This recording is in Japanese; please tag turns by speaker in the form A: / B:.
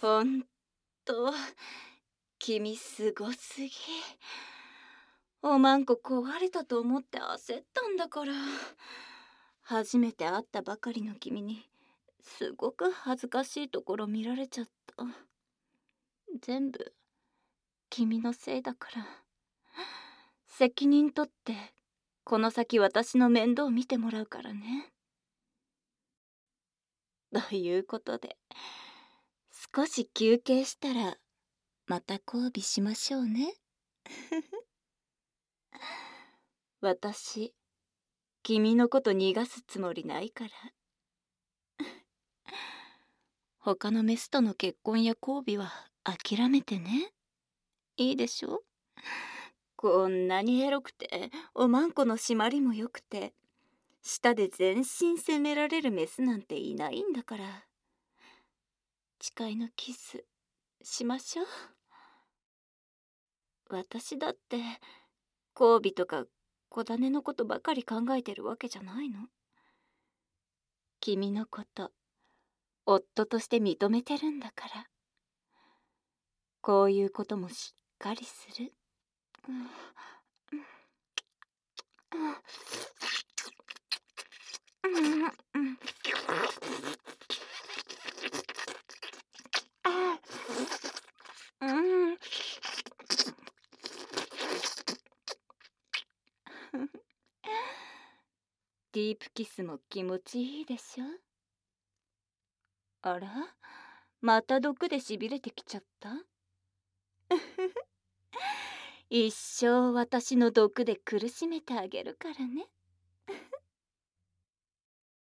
A: ほんと君すごすぎ。おまんこ壊れたと思って焦ったんだから。初めて会ったばかりの君にすごく恥ずかしいところ見られちゃった。全部君のせいだから。責任取ってこの先私の面倒を見てもらうからね。ということで。少し休憩したらまた交尾しましょうね。私君のこと逃がすつもりないから。他のメスとの結婚や交尾は諦めてね。いいでしょ？こんなにエロくておまんこの締まりもよくて舌で全身責められるメスなんていないんだから。誓いのキスしましょう。私だって交尾とか子種のことばかり考えてるわけじゃないの。君のこと夫として認めてるんだから。こういうこともしっかりする、うん。うん。ディープキスも気持ちいいでしょ？あら？また毒でしびれてきちゃった？一生私の毒で苦しめてあげるからね。